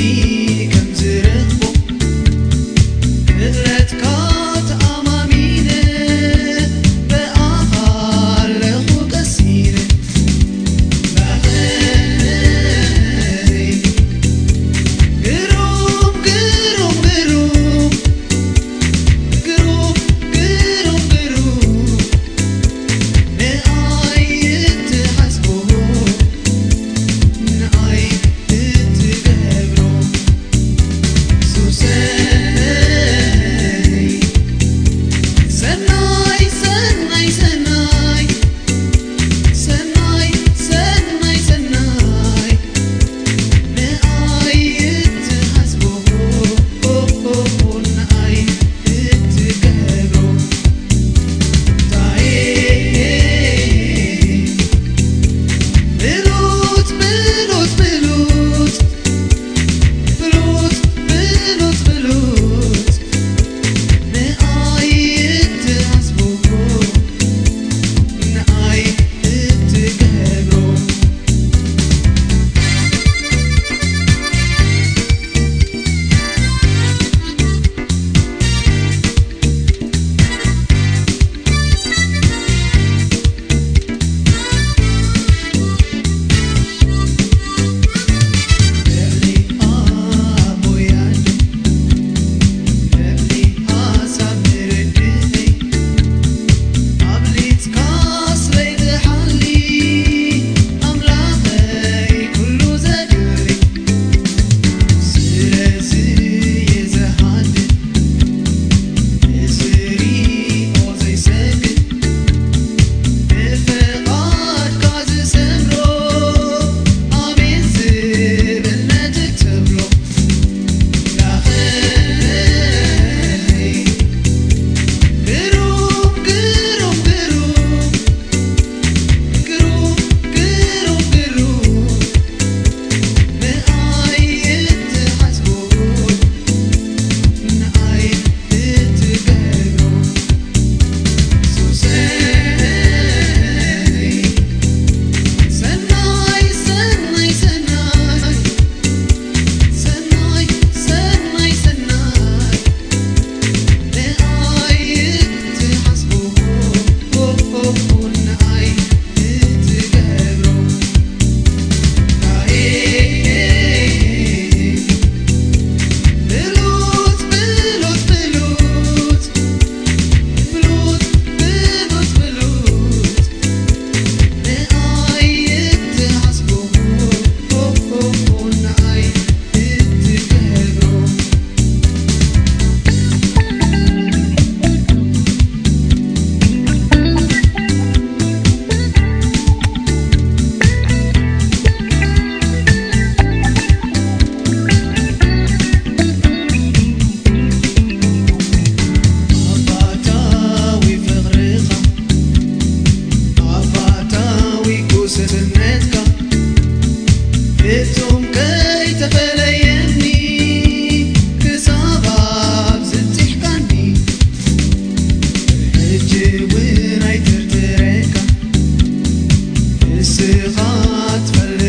be ፍጹም ከይ ተፈለየኒ ክሳኻብ ዝፅሕካኒ ሕጂ ትፈል